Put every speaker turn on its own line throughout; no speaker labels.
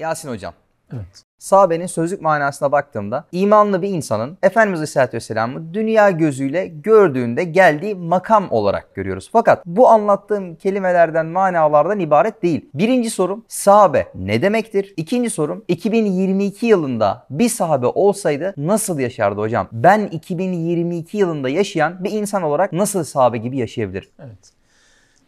Yasin hocam.
Evet.
Sahabenin sözlük manasına baktığımda imanlı bir insanın Efendimiz Aleyhisselatü Vesselam'ı dünya gözüyle gördüğünde geldiği makam olarak görüyoruz. Fakat bu anlattığım kelimelerden manalardan ibaret değil. Birinci sorum sahabe ne demektir? İkinci sorum 2022 yılında bir sahabe olsaydı nasıl yaşardı hocam? Ben 2022 yılında yaşayan bir insan olarak nasıl sahabe gibi yaşayabilir?
Evet.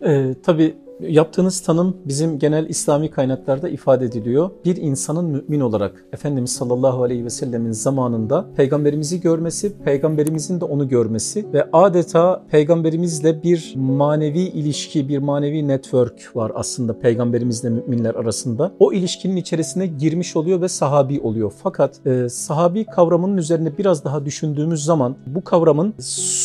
Ee, tabii yaptığınız tanım bizim genel İslami kaynaklarda ifade ediliyor. Bir insanın mümin olarak Efendimiz sallallahu aleyhi ve sellemin zamanında peygamberimizi görmesi, peygamberimizin de onu görmesi ve adeta peygamberimizle bir manevi ilişki, bir manevi network var aslında peygamberimizle müminler arasında. O ilişkinin içerisine girmiş oluyor ve sahabi oluyor. Fakat e, sahabi kavramının üzerine biraz daha düşündüğümüz zaman bu kavramın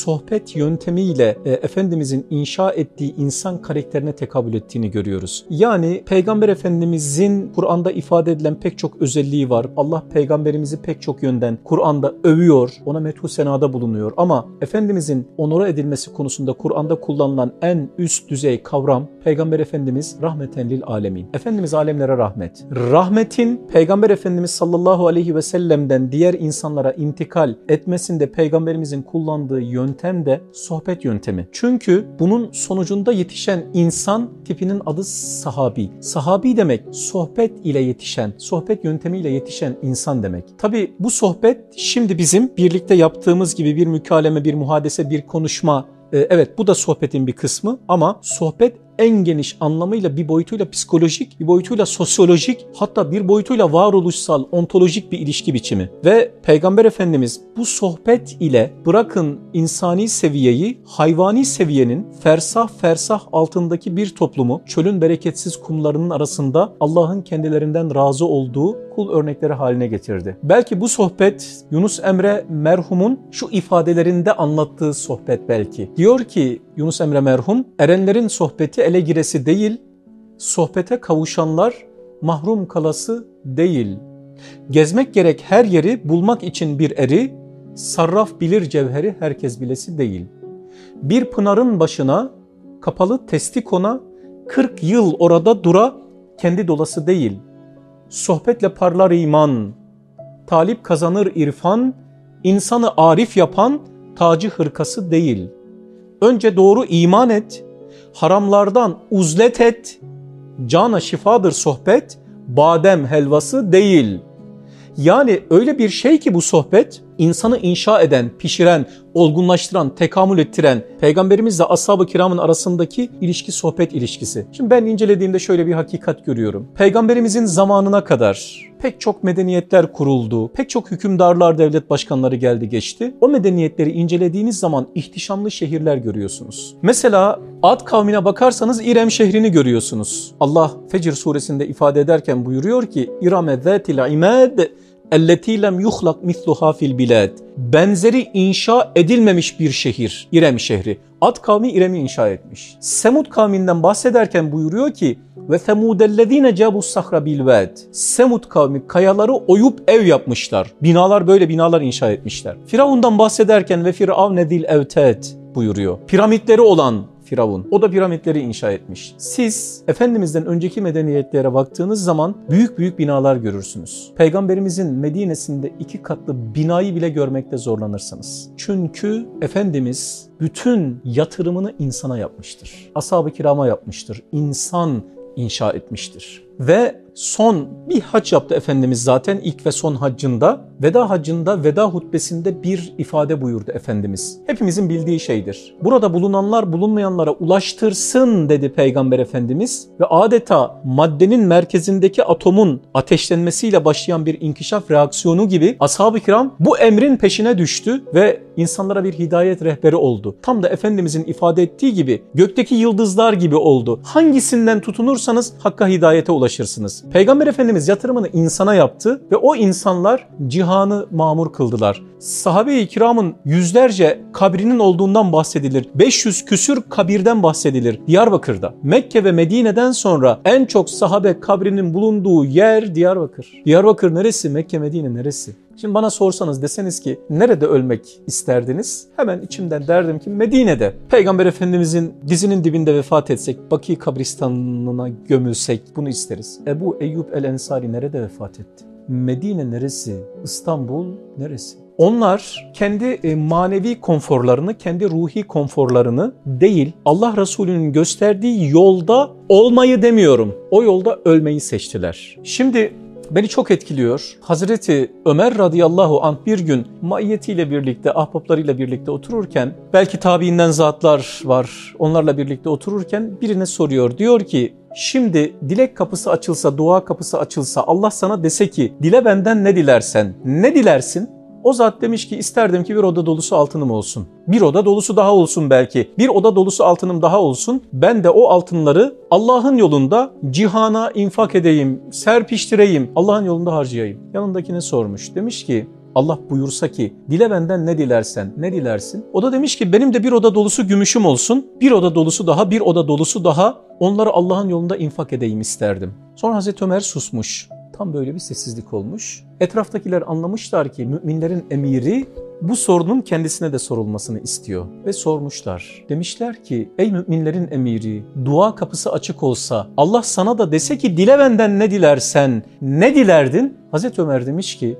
sohbet yöntemiyle e, Efendimizin inşa ettiği insan karakterine tekabül tekabül ettiğini görüyoruz. Yani Peygamber Efendimizin Kur'an'da ifade edilen pek çok özelliği var. Allah peygamberimizi pek çok yönden Kur'an'da övüyor, ona methu senada bulunuyor. Ama Efendimizin onora edilmesi konusunda Kur'an'da kullanılan en üst düzey kavram Peygamber Efendimiz rahmeten lil alemin. Efendimiz alemlere rahmet. Rahmetin Peygamber Efendimiz sallallahu aleyhi ve sellem'den diğer insanlara intikal etmesinde Peygamberimizin kullandığı yöntem de sohbet yöntemi. Çünkü bunun sonucunda yetişen insan tipinin adı sahabi. Sahabi demek sohbet ile yetişen, sohbet yöntemiyle yetişen insan demek. Tabi bu sohbet şimdi bizim birlikte yaptığımız gibi bir mükaleme, bir muhadese, bir konuşma e, Evet bu da sohbetin bir kısmı ama sohbet en geniş anlamıyla bir boyutuyla psikolojik, bir boyutuyla sosyolojik, hatta bir boyutuyla varoluşsal, ontolojik bir ilişki biçimi. Ve Peygamber Efendimiz bu sohbet ile bırakın insani seviyeyi, hayvani seviyenin fersah fersah altındaki bir toplumu çölün bereketsiz kumlarının arasında Allah'ın kendilerinden razı olduğu kul örnekleri haline getirdi. Belki bu sohbet Yunus Emre merhumun şu ifadelerinde anlattığı sohbet belki. Diyor ki Yunus Emre merhum, erenlerin sohbeti ele giresi değil, sohbete kavuşanlar mahrum kalası değil. Gezmek gerek her yeri bulmak için bir eri, sarraf bilir cevheri herkes bilesi değil. Bir pınarın başına kapalı testikona 40 yıl orada dura kendi dolası değil. Sohbetle parlar iman, talip kazanır irfan, insanı arif yapan tacı hırkası değil. Önce doğru iman et, haramlardan uzlet et, cana şifadır sohbet, badem helvası değil. Yani öyle bir şey ki bu sohbet insanı inşa eden, pişiren, olgunlaştıran, tekamül ettiren peygamberimizle ashab-ı kiramın arasındaki ilişki sohbet ilişkisi. Şimdi ben incelediğimde şöyle bir hakikat görüyorum. Peygamberimizin zamanına kadar pek çok medeniyetler kuruldu. Pek çok hükümdarlar, devlet başkanları geldi geçti. O medeniyetleri incelediğiniz zaman ihtişamlı şehirler görüyorsunuz. Mesela Ad kavmine bakarsanız İrem şehrini görüyorsunuz. Allah Fecr suresinde ifade ederken buyuruyor ki İrame zâtil imad elleti lem yuhlak misluha fil bilad. Benzeri inşa edilmemiş bir şehir, İrem şehri. Ad kavmi İrem'i inşa etmiş. Semud kavminden bahsederken buyuruyor ki ve semudellezine cabus sahra bil ved. Semud kavmi kayaları oyup ev yapmışlar. Binalar böyle binalar inşa etmişler. Firavundan bahsederken ve firavne dil evtet buyuruyor. Piramitleri olan Firavun. O da piramitleri inşa etmiş. Siz Efendimiz'den önceki medeniyetlere baktığınız zaman büyük büyük binalar görürsünüz. Peygamberimizin Medine'sinde iki katlı binayı bile görmekte zorlanırsınız. Çünkü Efendimiz bütün yatırımını insana yapmıştır. Ashab-ı kirama yapmıştır. İnsan inşa etmiştir. Ve son bir hac yaptı Efendimiz zaten ilk ve son haccında. Veda haccında, veda hutbesinde bir ifade buyurdu Efendimiz. Hepimizin bildiği şeydir. Burada bulunanlar bulunmayanlara ulaştırsın dedi Peygamber Efendimiz ve adeta maddenin merkezindeki atomun ateşlenmesiyle başlayan bir inkişaf reaksiyonu gibi ashab-ı kiram bu emrin peşine düştü ve insanlara bir hidayet rehberi oldu. Tam da Efendimizin ifade ettiği gibi gökteki yıldızlar gibi oldu. Hangisinden tutunursanız hakka hidayete ulaşırsınız. Peygamber Efendimiz yatırımını insana yaptı ve o insanlar cihanı mamur kıldılar. Sahabe-i kiramın yüzlerce kabrinin olduğundan bahsedilir. 500 küsür kabirden bahsedilir Diyarbakır'da. Mekke ve Medine'den sonra en çok sahabe kabrinin bulunduğu yer Diyarbakır. Diyarbakır neresi? Mekke, Medine neresi? Şimdi bana sorsanız deseniz ki nerede ölmek isterdiniz? Hemen içimden derdim ki Medine'de. Peygamber Efendimizin dizinin dibinde vefat etsek, Baki kabristanına gömülsek bunu isteriz. Ebu Eyyub el-Ensari nerede vefat etti? Medine neresi? İstanbul neresi? Onlar kendi e, manevi konforlarını, kendi ruhi konforlarını değil, Allah Resulü'nün gösterdiği yolda olmayı demiyorum. O yolda ölmeyi seçtiler. Şimdi beni çok etkiliyor. Hazreti Ömer radıyallahu anh bir gün maiyetiyle birlikte, ahbaplarıyla birlikte otururken, belki tabiinden zatlar var, onlarla birlikte otururken birine soruyor. Diyor ki, Şimdi dilek kapısı açılsa, dua kapısı açılsa, Allah sana dese ki dile benden ne dilersen, ne dilersin? O zat demiş ki isterdim ki bir oda dolusu altınım olsun. Bir oda dolusu daha olsun belki. Bir oda dolusu altınım daha olsun. Ben de o altınları Allah'ın yolunda cihana infak edeyim, serpiştireyim, Allah'ın yolunda harcayayım. Yanındakine sormuş. Demiş ki Allah buyursa ki dile benden ne dilersen ne dilersin? O da demiş ki benim de bir oda dolusu gümüşüm olsun. Bir oda dolusu daha, bir oda dolusu daha onları Allah'ın yolunda infak edeyim isterdim. Sonra Hazreti Ömer susmuş. Tam böyle bir sessizlik olmuş. Etraftakiler anlamışlar ki müminlerin emiri bu sorunun kendisine de sorulmasını istiyor ve sormuşlar. Demişler ki ey müminlerin emiri dua kapısı açık olsa Allah sana da dese ki dile benden ne dilersen ne dilerdin? Hazreti Ömer demiş ki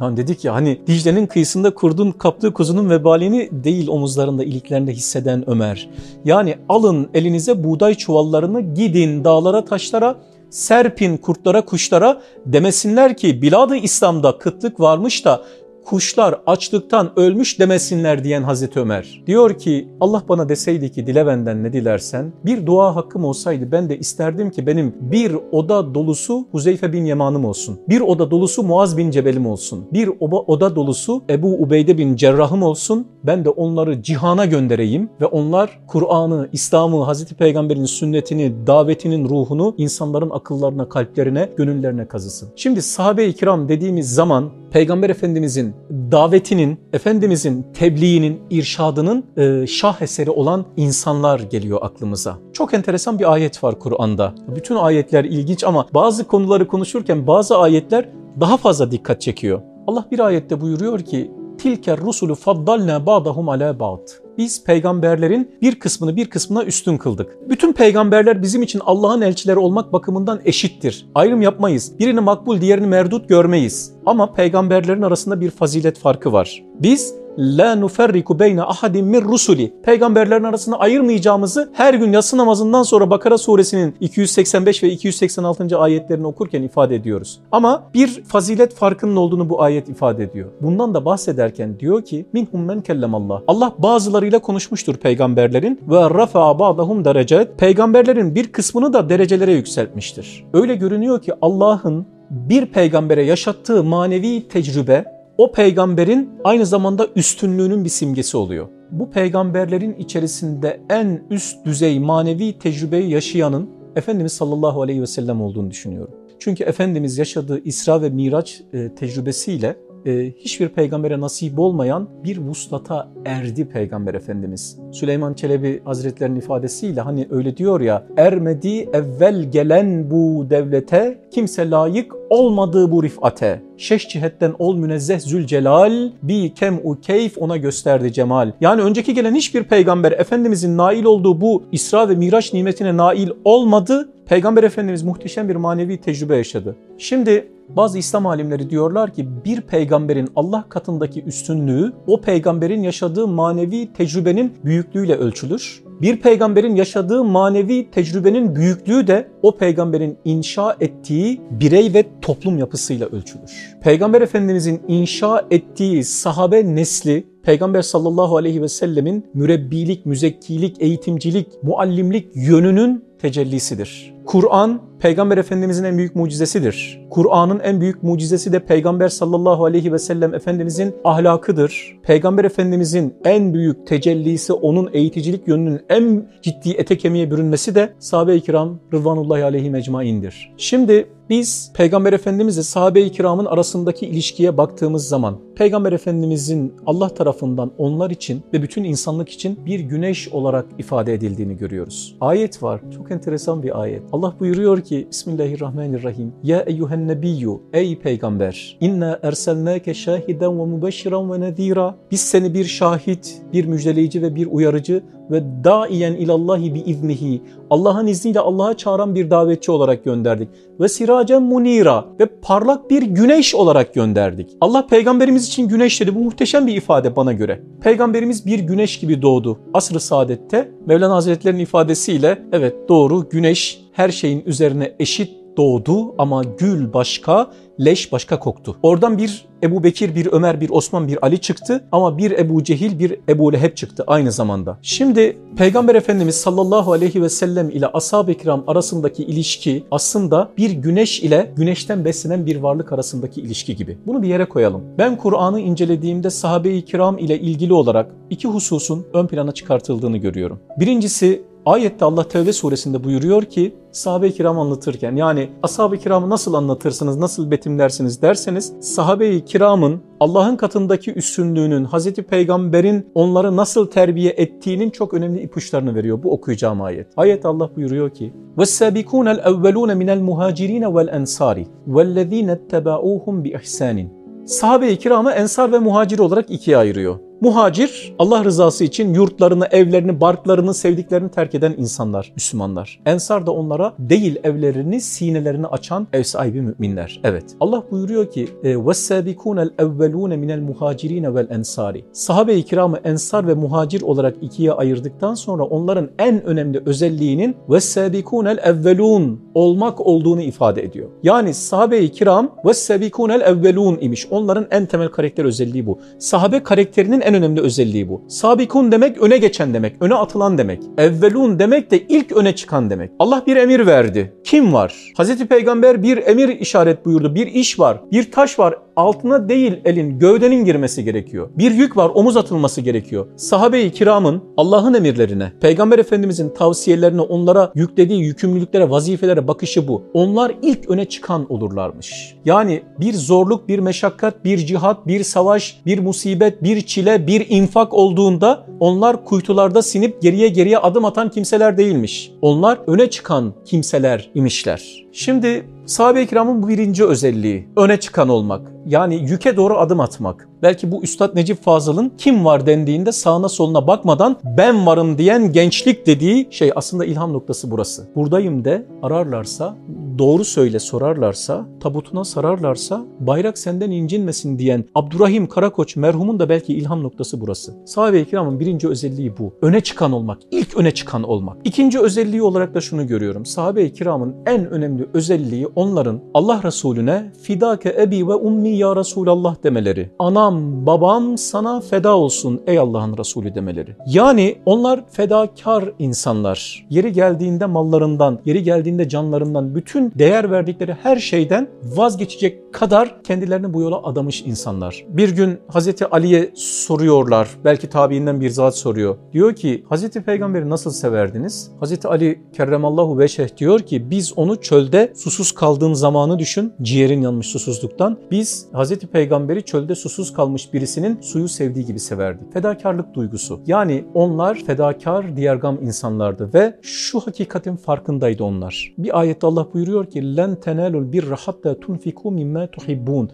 yani dedik ya hani Dicle'nin kıyısında kurdun kaptığı kuzunun vebalini değil omuzlarında iliklerinde hisseden Ömer. Yani alın elinize buğday çuvallarını gidin dağlara taşlara serpin kurtlara kuşlara demesinler ki biladı İslam'da kıtlık varmış da kuşlar açlıktan ölmüş demesinler diyen Hazreti Ömer. Diyor ki Allah bana deseydi ki dile benden ne dilersen bir dua hakkım olsaydı ben de isterdim ki benim bir oda dolusu Huzeyfe bin Yaman'ım olsun. Bir oda dolusu Muaz bin Cebel'im olsun. Bir oda dolusu Ebu Ubeyde bin Cerrah'ım olsun. Ben de onları cihana göndereyim ve onlar Kur'an'ı, İslam'ı, Hazreti Peygamber'in sünnetini, davetinin ruhunu insanların akıllarına, kalplerine, gönüllerine kazısın. Şimdi sahabe-i kiram dediğimiz zaman Peygamber Efendimizin davetinin, Efendimizin tebliğinin, irşadının e, şah eseri olan insanlar geliyor aklımıza. Çok enteresan bir ayet var Kur'an'da. Bütün ayetler ilginç ama bazı konuları konuşurken bazı ayetler daha fazla dikkat çekiyor. Allah bir ayette buyuruyor ki tilker rusulu faddalna ba'dahum ala ba'd. Biz peygamberlerin bir kısmını bir kısmına üstün kıldık. Bütün peygamberler bizim için Allah'ın elçileri olmak bakımından eşittir. Ayrım yapmayız. Birini makbul, diğerini merdut görmeyiz. Ama peygamberlerin arasında bir fazilet farkı var. Biz la nuferriku beyne ahadin min rusuli. Peygamberlerin arasında ayırmayacağımızı her gün yatsı namazından sonra Bakara suresinin 285 ve 286. ayetlerini okurken ifade ediyoruz. Ama bir fazilet farkının olduğunu bu ayet ifade ediyor. Bundan da bahsederken diyor ki minhum men kellemallah. Allah bazılarıyla konuşmuştur peygamberlerin ve rafa'a ba'dahum derecet. Peygamberlerin bir kısmını da derecelere yükseltmiştir. Öyle görünüyor ki Allah'ın bir peygambere yaşattığı manevi tecrübe o peygamberin aynı zamanda üstünlüğünün bir simgesi oluyor. Bu peygamberlerin içerisinde en üst düzey manevi tecrübeyi yaşayanın Efendimiz sallallahu aleyhi ve sellem olduğunu düşünüyorum. Çünkü Efendimiz yaşadığı İsra ve Miraç e, tecrübesiyle e, hiçbir peygambere nasip olmayan bir vuslata erdi Peygamber Efendimiz. Süleyman Çelebi Hazretlerinin ifadesiyle hani öyle diyor ya ermedi evvel gelen bu devlete kimse layık olmadığı bu rifate. Şeş cihetten ol münezzeh zülcelal bi kem u keyf ona gösterdi cemal. Yani önceki gelen hiçbir peygamber Efendimizin nail olduğu bu İsra ve Miraç nimetine nail olmadı. Peygamber Efendimiz muhteşem bir manevi tecrübe yaşadı. Şimdi bazı İslam alimleri diyorlar ki bir peygamberin Allah katındaki üstünlüğü o peygamberin yaşadığı manevi tecrübenin büyüklüğüyle ölçülür. Bir peygamberin yaşadığı manevi tecrübenin büyüklüğü de o peygamberin inşa ettiği birey ve toplum yapısıyla ölçülür. Peygamber Efendimizin inşa ettiği sahabe nesli Peygamber sallallahu aleyhi ve sellemin mürebbilik, müzekkilik, eğitimcilik, muallimlik yönünün tecellisidir. Kur'an Peygamber Efendimizin en büyük mucizesidir. Kur'an'ın en büyük mucizesi de Peygamber sallallahu aleyhi ve sellem Efendimizin ahlakıdır. Peygamber Efendimizin en büyük tecellisi onun eğiticilik yönünün en ciddi ete kemiğe bürünmesi de sahabe-i kiram Rıdvanullahi aleyhi mecmaindir. Şimdi Biz Peygamber Efendimizle sahabe-i kiramın arasındaki ilişkiye baktığımız zaman Peygamber Efendimizin Allah tarafından onlar için ve bütün insanlık için bir güneş olarak ifade edildiğini görüyoruz. Ayet var. Çok enteresan bir ayet. Allah buyuruyor ki Bismillahirrahmanirrahim. Ya eyyühen nebiyyü ey peygamber inna erselnake şahiden ve mübeşşiran ve nezira. Biz seni bir şahit, bir müjdeleyici ve bir uyarıcı ve daiyen ilallahi bi iznihi Allah'ın izniyle Allah'a çağıran bir davetçi olarak gönderdik. Ve siracen munira ve parlak bir güneş olarak gönderdik. Allah peygamberimiz için güneş dedi. Bu muhteşem bir ifade bana göre. Peygamberimiz bir güneş gibi doğdu. Asr-ı saadette Mevlana Hazretleri'nin ifadesiyle evet doğru güneş her şeyin üzerine eşit doğdu ama gül başka, leş başka koktu. Oradan bir Ebu Bekir, bir Ömer, bir Osman, bir Ali çıktı ama bir Ebu Cehil, bir Ebu Leheb çıktı aynı zamanda. Şimdi Peygamber Efendimiz sallallahu aleyhi ve sellem ile ashab-ı kiram arasındaki ilişki aslında bir güneş ile güneşten beslenen bir varlık arasındaki ilişki gibi. Bunu bir yere koyalım. Ben Kur'an'ı incelediğimde sahabe-i kiram ile ilgili olarak iki hususun ön plana çıkartıldığını görüyorum. Birincisi Ayette Allah Tevbe suresinde buyuruyor ki sahabe-i kiram anlatırken yani ashab-ı kiramı nasıl anlatırsınız, nasıl betimlersiniz derseniz sahabe-i kiramın Allah'ın katındaki üstünlüğünün, Hazreti Peygamber'in onları nasıl terbiye ettiğinin çok önemli ipuçlarını veriyor bu okuyacağım ayet. Ayet Allah buyuruyor ki وَالسَّابِكُونَ الْاَوَّلُونَ مِنَ الْمُهَاجِرِينَ وَالْاَنْصَارِ وَالَّذ۪ينَ اتَّبَعُوهُمْ بِإِحْسَانٍ Sahabe-i kiramı ensar ve muhacir olarak ikiye ayırıyor. Muhacir Allah rızası için yurtlarını, evlerini, barklarını, sevdiklerini terk eden insanlar, Müslümanlar. Ensar da onlara değil evlerini, sinelerini açan ev sahibi müminler. Evet. Allah buyuruyor ki وَالسَّابِكُونَ الْاَوَّلُونَ مِنَ الْمُهَاجِرِينَ وَالْاَنْصَارِ Sahabe-i kiramı ensar ve muhacir olarak ikiye ayırdıktan sonra onların en önemli özelliğinin وَالسَّابِكُونَ الْاَوَّلُونَ olmak olduğunu ifade ediyor. Yani sahabe-i kiram وَالسَّابِكُونَ الْاَوَّلُونَ imiş. Onların en temel karakter özelliği bu. Sahabe karakterinin en önemli özelliği bu. Sabikun demek öne geçen demek, öne atılan demek. Evvelun demek de ilk öne çıkan demek. Allah bir emir verdi. Kim var? Hazreti Peygamber bir emir işaret buyurdu. Bir iş var, bir taş var. Altına değil elin, gövdenin girmesi gerekiyor. Bir yük var, omuz atılması gerekiyor. Sahabe-i kiramın Allah'ın emirlerine, Peygamber Efendimizin tavsiyelerine, onlara yüklediği yükümlülüklere, vazifelere bakışı bu. Onlar ilk öne çıkan olurlarmış. Yani bir zorluk, bir meşakkat, bir cihat, bir savaş, bir musibet, bir çile, bir infak olduğunda onlar kuytularda sinip geriye geriye adım atan kimseler değilmiş. Onlar öne çıkan kimseler imişler. Şimdi sahabe-i kiramın bu birinci özelliği öne çıkan olmak. Yani yüke doğru adım atmak. Belki bu Üstad Necip Fazıl'ın kim var dendiğinde sağına soluna bakmadan ben varım diyen gençlik dediği şey aslında ilham noktası burası. Buradayım de ararlarsa, doğru söyle sorarlarsa, tabutuna sararlarsa bayrak senden incinmesin diyen Abdurrahim Karakoç merhumun da belki ilham noktası burası. Sahabe-i kiramın birinci özelliği bu. Öne çıkan olmak, ilk öne çıkan olmak. İkinci özelliği olarak da şunu görüyorum. Sahabe-i kiramın en önemli özelliği onların Allah Resulüne fidake ebi ve ummi ya Resulallah demeleri. Anam, babam sana feda olsun ey Allah'ın Resulü demeleri. Yani onlar fedakar insanlar. Yeri geldiğinde mallarından, yeri geldiğinde canlarından, bütün değer verdikleri her şeyden vazgeçecek kadar kendilerini bu yola adamış insanlar. Bir gün Hazreti Ali'ye soruyorlar. Belki tabiinden bir zat soruyor. Diyor ki Hazreti Peygamber'i nasıl severdiniz? Hazreti Ali kerremallahu veşeh diyor ki biz onu çölde susuz kaldığın zamanı düşün. Ciğerin yanmış susuzluktan. Biz Hazreti Peygamber'i çölde susuz kalmış birisinin suyu sevdiği gibi severdik. Fedakarlık duygusu. Yani onlar fedakar, diğergam insanlardı ve şu hakikatin farkındaydı onlar. Bir ayette Allah buyuruyor ki len tenalul birra hatta tunfiku mimma.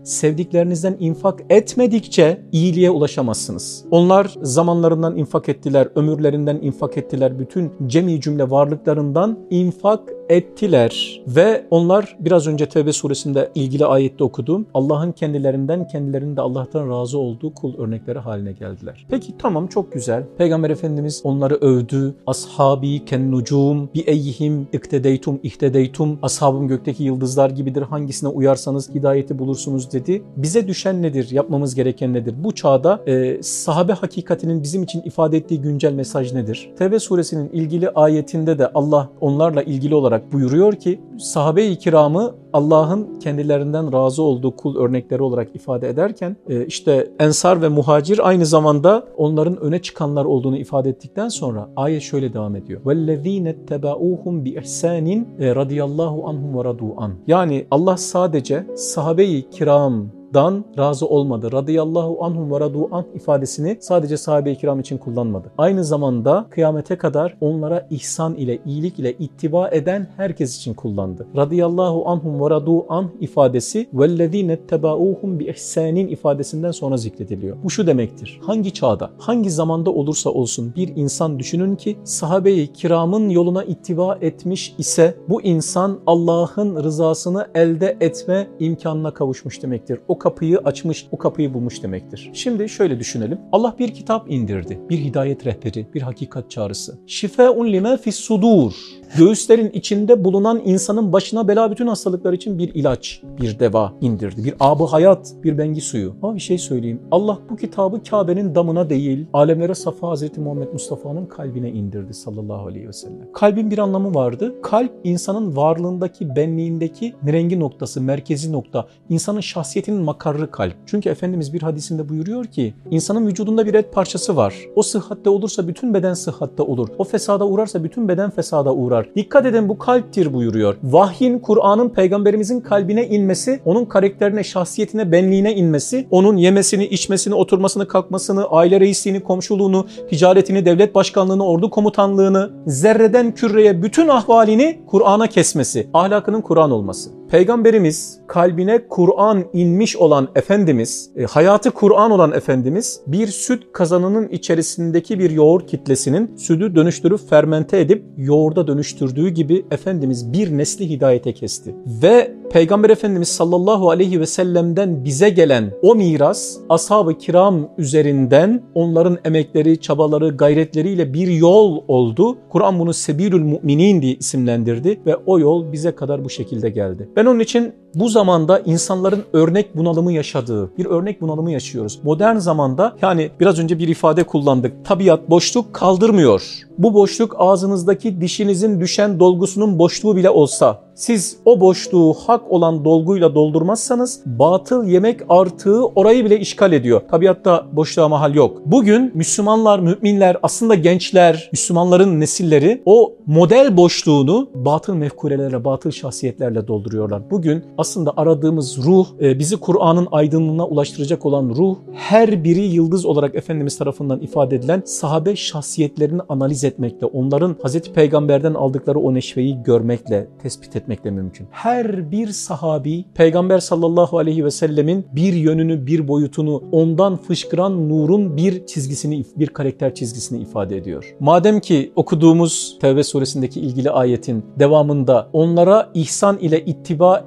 Sevdiklerinizden infak etmedikçe iyiliğe ulaşamazsınız. Onlar zamanlarından infak ettiler, ömürlerinden infak ettiler, bütün cemi cümle varlıklarından infak ettiler ve onlar biraz önce Tevbe suresinde ilgili ayette okuduğum Allah'ın kendilerinden kendilerinin de Allah'tan razı olduğu kul örnekleri haline geldiler. Peki tamam çok güzel. Peygamber Efendimiz onları övdü. Ashabi ken nucum bi eyyihim iktedeytum ihtedeytum. Ashabım gökteki yıldızlar gibidir. Hangisine uyarsanız hidayeti bulursunuz dedi. Bize düşen nedir? Yapmamız gereken nedir? Bu çağda e, sahabe hakikatinin bizim için ifade ettiği güncel mesaj nedir? Tevbe suresinin ilgili ayetinde de Allah onlarla ilgili olarak buyuruyor ki sahabe-i kiram kiramı Allah'ın kendilerinden razı olduğu kul örnekleri olarak ifade ederken e, işte ensar ve muhacir aynı zamanda onların öne çıkanlar olduğunu ifade ettikten sonra ayet şöyle devam ediyor. وَالَّذ۪ينَ اتَّبَعُوهُمْ بِإِحْسَانٍ radıyallahu anhum ve radu an. Yani Allah sadece sahabe-i kiram dan razı olmadı. Radıyallahu anhum ve radu an ifadesini sadece sahabe-i kiram için kullanmadı. Aynı zamanda kıyamete kadar onlara ihsan ile, iyilik ile ittiba eden herkes için kullandı. Radıyallahu anhum ve radu an ifadesi vellezine tebauhum bi ihsanin ifadesinden sonra zikrediliyor. Bu şu demektir. Hangi çağda, hangi zamanda olursa olsun bir insan düşünün ki sahabe-i kiramın yoluna ittiba etmiş ise bu insan Allah'ın rızasını elde etme imkanına kavuşmuş demektir. O kapıyı açmış, o kapıyı bulmuş demektir. Şimdi şöyle düşünelim. Allah bir kitap indirdi. Bir hidayet rehberi, bir hakikat çağrısı. Şifeun lima fis sudur. Göğüslerin içinde bulunan insanın başına bela bütün hastalıklar için bir ilaç, bir deva indirdi. Bir abı hayat, bir bengi suyu. Ama bir şey söyleyeyim. Allah bu kitabı Kabe'nin damına değil, alemlere safa Hazreti Muhammed Mustafa'nın kalbine indirdi sallallahu aleyhi ve sellem. Kalbin bir anlamı vardı. Kalp insanın varlığındaki, benliğindeki nirengi noktası, merkezi nokta. İnsanın şahsiyetinin makarrı kalp. Çünkü Efendimiz bir hadisinde buyuruyor ki insanın vücudunda bir et parçası var. O sıhhatte olursa bütün beden sıhhatte olur. O fesada uğrarsa bütün beden fesada uğrar. Dikkat edin bu kalptir buyuruyor. Vahyin, Kur'an'ın peygamberimizin kalbine inmesi, onun karakterine, şahsiyetine, benliğine inmesi, onun yemesini, içmesini, oturmasını, kalkmasını, aile reisliğini, komşuluğunu, ticaretini, devlet başkanlığını, ordu komutanlığını, zerreden küreye bütün ahvalini Kur'an'a kesmesi, ahlakının Kur'an olması. Peygamberimiz kalbine Kur'an inmiş olan Efendimiz, e, hayatı Kur'an olan Efendimiz bir süt kazanının içerisindeki bir yoğurt kitlesinin sütü dönüştürüp fermente edip yoğurda dönüştürdüğü gibi Efendimiz bir nesli hidayete kesti. Ve Peygamber Efendimiz sallallahu aleyhi ve sellem'den bize gelen o miras ashab-ı kiram üzerinden onların emekleri, çabaları, gayretleriyle bir yol oldu. Kur'an bunu Sebilül Müminin diye isimlendirdi ve o yol bize kadar bu şekilde geldi. Ben onun için bu zamanda insanların örnek bunalımı yaşadığı bir örnek bunalımı yaşıyoruz. Modern zamanda yani biraz önce bir ifade kullandık. Tabiat boşluk kaldırmıyor. Bu boşluk ağzınızdaki dişinizin düşen dolgusunun boşluğu bile olsa siz o boşluğu hak olan dolguyla doldurmazsanız batıl yemek artığı orayı bile işgal ediyor. Tabiatta boşluğa mahal yok. Bugün Müslümanlar, müminler, aslında gençler, Müslümanların nesilleri o model boşluğunu batıl mefkurelerle, batıl şahsiyetlerle dolduruyorlar. Bugün aslında aradığımız ruh, e, bizi Kur'an'ın aydınlığına ulaştıracak olan ruh, her biri yıldız olarak Efendimiz tarafından ifade edilen sahabe şahsiyetlerini analiz etmekle, onların Hazreti Peygamber'den aldıkları o neşveyi görmekle tespit etmekle mümkün. Her bir sahabi Peygamber sallallahu aleyhi ve sellemin bir yönünü, bir boyutunu, ondan fışkıran nurun bir çizgisini, bir karakter çizgisini ifade ediyor. Madem ki okuduğumuz Tevbe suresindeki ilgili ayetin devamında onlara ihsan ile ittiba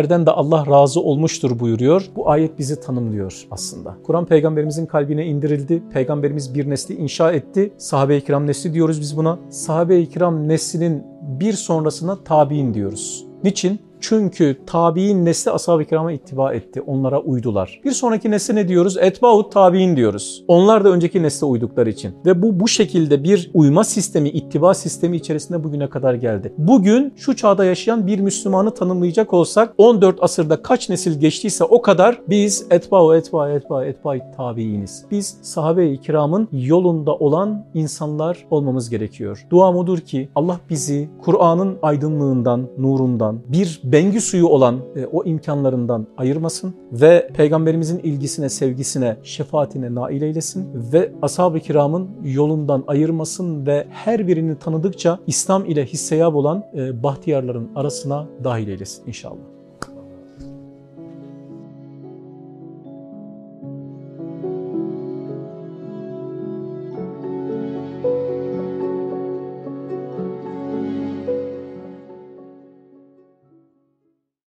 edenlerden de Allah razı olmuştur buyuruyor. Bu ayet bizi tanımlıyor aslında. Kur'an peygamberimizin kalbine indirildi. Peygamberimiz bir nesli inşa etti. Sahabe-i kiram nesli diyoruz biz buna. Sahabe-i kiram neslinin bir sonrasına tabi'in diyoruz. Niçin? Çünkü tabi'in nesli ashab-ı kirama ittiba etti. Onlara uydular. Bir sonraki nesle ne diyoruz? Etbaut tabi'in diyoruz. Onlar da önceki nesle uydukları için. Ve bu bu şekilde bir uyma sistemi, ittiba sistemi içerisinde bugüne kadar geldi. Bugün şu çağda yaşayan bir Müslümanı tanımlayacak olsak 14 asırda kaç nesil geçtiyse o kadar biz etba'u etba etba etba tabi'iniz. Biz sahabe-i kiramın yolunda olan insanlar olmamız gerekiyor. Duam odur ki Allah bizi Kur'an'ın aydınlığından, nurundan, bir bengi suyu olan e, o imkanlarından ayırmasın ve peygamberimizin ilgisine, sevgisine, şefaatine nail eylesin ve ashab-ı kiramın yolundan ayırmasın ve her birini tanıdıkça İslam ile hisseyab olan e, bahtiyarların arasına dahil eylesin inşallah.